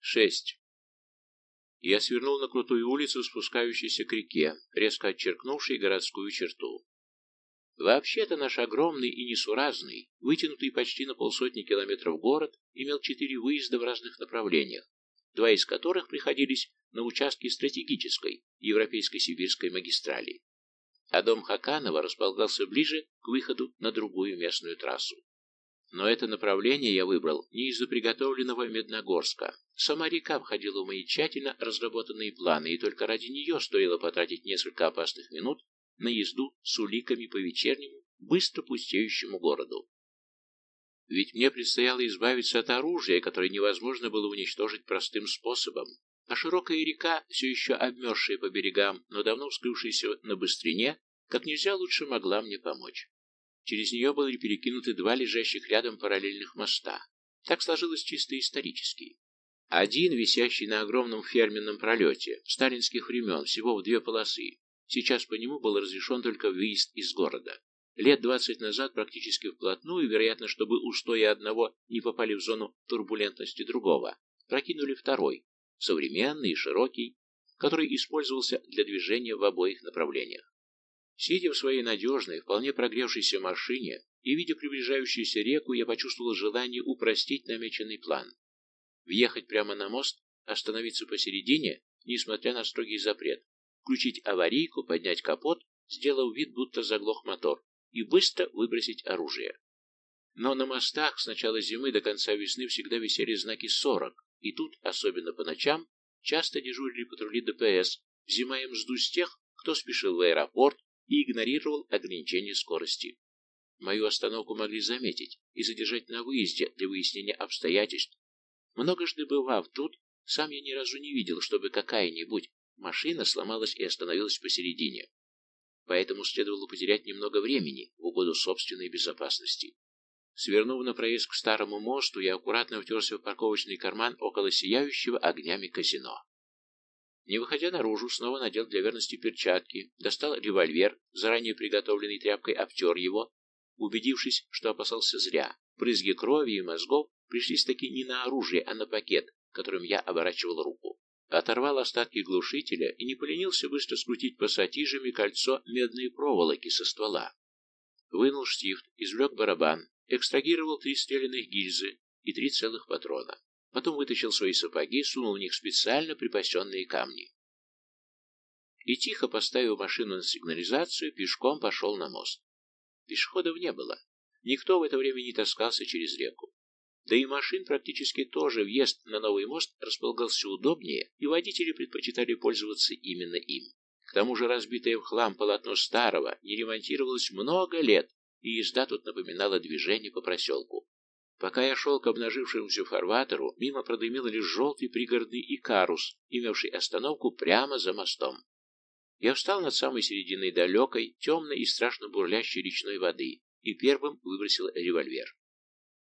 Шесть. Я свернул на крутую улицу, спускающуюся к реке, резко отчеркнувшей городскую черту. Вообще-то наш огромный и несуразный, вытянутый почти на полсотни километров город, имел четыре выезда в разных направлениях, два из которых приходились на участке стратегической европейской сибирской магистрали. А дом Хаканова располагался ближе к выходу на другую местную трассу. Но это направление я выбрал не из-за приготовленного Медногорска. Сама река входила в мои тщательно разработанные планы, и только ради нее стоило потратить несколько опасных минут на езду с уликами по вечернему, быстро пустеющему городу. Ведь мне предстояло избавиться от оружия, которое невозможно было уничтожить простым способом, а широкая река, все еще обмерзшая по берегам, но давно вскрывшаяся на быстрине, как нельзя лучше могла мне помочь. Через нее были перекинуты два лежащих рядом параллельных моста. Так сложилось чисто исторически. Один, висящий на огромном ферменном пролете, сталинских времен, всего в две полосы. Сейчас по нему был разрешен только выезд из города. Лет двадцать назад практически вплотную, вероятно, чтобы устои одного не попали в зону турбулентности другого, прокинули второй, современный и широкий, который использовался для движения в обоих направлениях. Сидя в своей надежной, вполне прогревшейся машине и видя приближающуюся реку, я почувствовал желание упростить намеченный план. Въехать прямо на мост, остановиться посередине, несмотря на строгий запрет, включить аварийку, поднять капот, сделав вид, будто заглох мотор, и быстро выбросить оружие. Но на мостах с начала зимы до конца весны всегда висели знаки 40, и тут, особенно по ночам, часто дежурили патрули ДПС, взимая мзду с тех, кто спешил в аэропорт и игнорировал ограничения скорости. Мою остановку могли заметить и задержать на выезде для выяснения обстоятельств. Многожды бывав тут, сам я ни разу не видел, чтобы какая-нибудь машина сломалась и остановилась посередине. Поэтому следовало потерять немного времени в угоду собственной безопасности. Свернув на проезд к старому мосту, я аккуратно втерся в парковочный карман около сияющего огнями казино. Не выходя наружу, снова надел для верности перчатки, достал револьвер, заранее приготовленный тряпкой обтер его, убедившись, что опасался зря. Брызги крови и мозгов пришлись таки не на оружие, а на пакет, которым я оборачивал руку. Оторвал остатки глушителя и не поленился быстро скрутить пассатижами кольцо медной проволоки со ствола. Вынул штифт, извлек барабан, экстрагировал три стрелянных гильзы и три целых патрона. Потом вытащил свои сапоги, сунул в них специально припасенные камни. И тихо поставив машину на сигнализацию, пешком пошел на мост. Пешеходов не было. Никто в это время не таскался через реку. Да и машин практически тоже въезд на новый мост располагался удобнее, и водители предпочитали пользоваться именно им. К тому же разбитое в хлам полотно старого не ремонтировалось много лет, и езда тут напоминала движение по проселку. Пока я шел к обнажившемуся фарватеру, мимо продымил лишь желтый пригородный икарус, имевший остановку прямо за мостом. Я встал над самой серединой далекой, темной и страшно бурлящей речной воды и первым выбросил револьвер.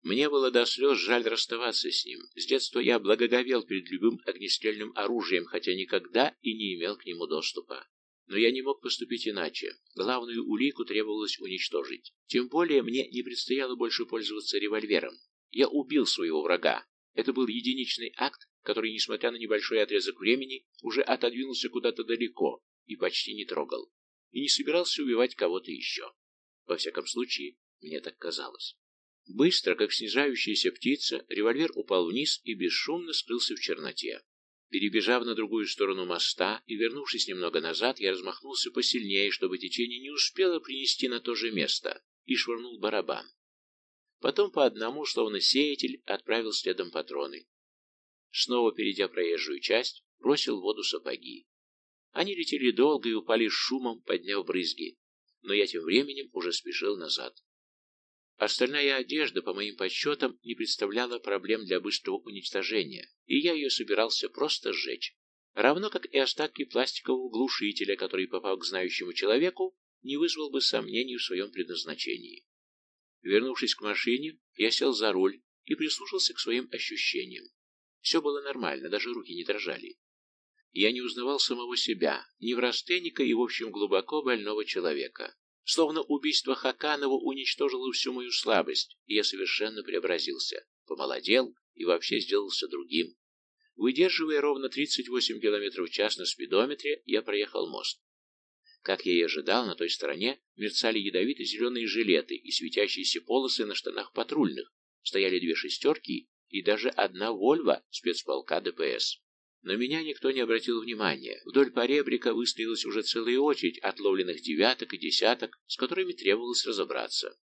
Мне было до слез жаль расставаться с ним. С детства я благоговел перед любым огнестрельным оружием, хотя никогда и не имел к нему доступа. Но я не мог поступить иначе. Главную улику требовалось уничтожить. Тем более мне не предстояло больше пользоваться револьвером. Я убил своего врага. Это был единичный акт, который, несмотря на небольшой отрезок времени, уже отодвинулся куда-то далеко и почти не трогал. И не собирался убивать кого-то еще. Во всяком случае, мне так казалось. Быстро, как снижающаяся птица, револьвер упал вниз и бесшумно скрылся в черноте. Перебежав на другую сторону моста и вернувшись немного назад, я размахнулся посильнее, чтобы течение не успело принести на то же место, и швырнул барабан. Потом по одному, словно сеятель, отправил следом патроны. Снова, перейдя проезжую часть, бросил в воду сапоги. Они летели долго и упали шумом, подняв брызги, но я тем временем уже спешил назад. Остальная одежда, по моим подсчетам, не представляла проблем для быстрого уничтожения, и я ее собирался просто сжечь. Равно как и остатки пластикового глушителя, который, попав к знающему человеку, не вызвал бы сомнений в своем предназначении. Вернувшись к машине, я сел за руль и прислушался к своим ощущениям. Все было нормально, даже руки не дрожали. Я не узнавал самого себя, неврастенника и, в общем, глубоко больного человека. Словно убийство Хаканова уничтожило всю мою слабость, и я совершенно преобразился, помолодел и вообще сделался другим. Выдерживая ровно 38 км в час на спидометре, я проехал мост. Как я и ожидал, на той стороне мерцали ядовито-зеленые жилеты и светящиеся полосы на штанах патрульных, стояли две шестерки и даже одна «Вольво» спецполка ДПС. Но меня никто не обратил внимания. Вдоль поребрика выстроилась уже целая очередь отловленных девяток и десяток, с которыми требовалось разобраться.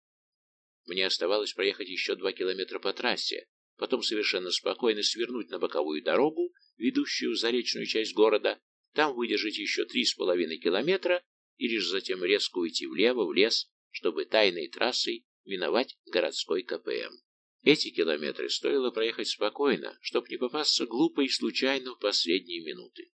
Мне оставалось проехать еще два километра по трассе, потом совершенно спокойно свернуть на боковую дорогу, ведущую в заречную часть города, там выдержать еще три с половиной километра и лишь затем резко уйти влево, в лес, чтобы тайной трассой миновать городской КПМ. Эти километры стоило проехать спокойно, чтобы не попасться глупо и случайно в последние минуты.